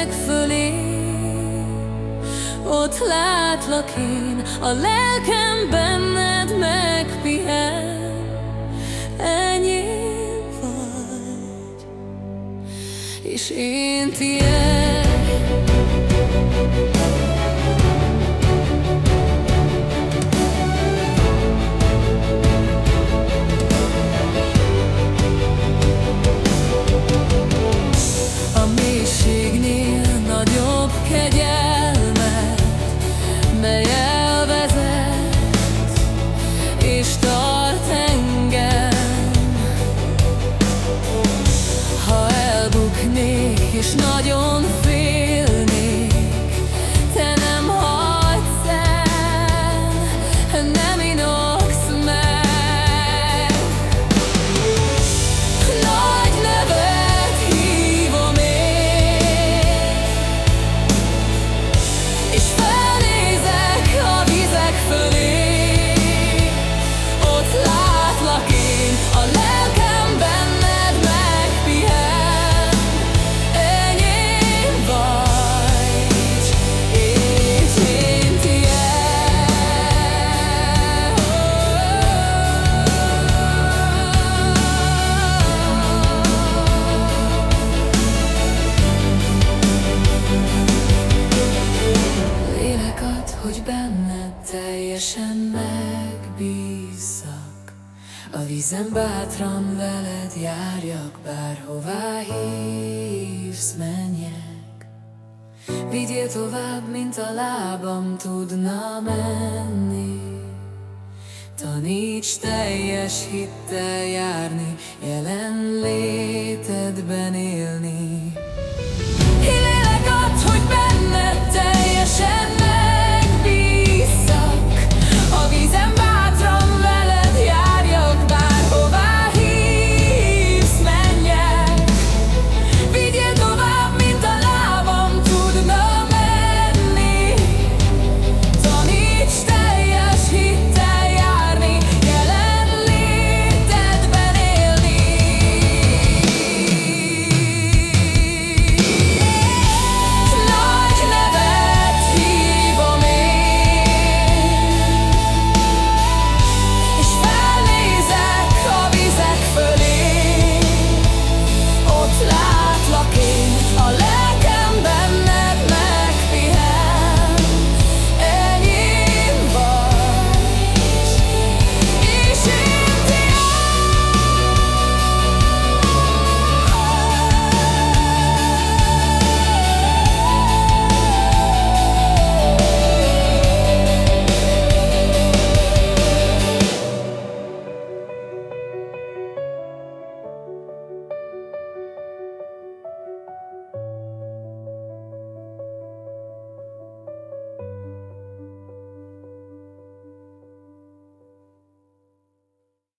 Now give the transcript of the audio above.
Vizek fölé. Ott látlak én, a lelkem benned megpihen. Enyém vagy, és én tiéd és nagyon félnék teljesen megbízzak A vízen bátran veled járjak, bárhová hívsz, menjek. Vigyél tovább, mint a lábam tudna menni. Taníts teljes hittel járni, jelen létedben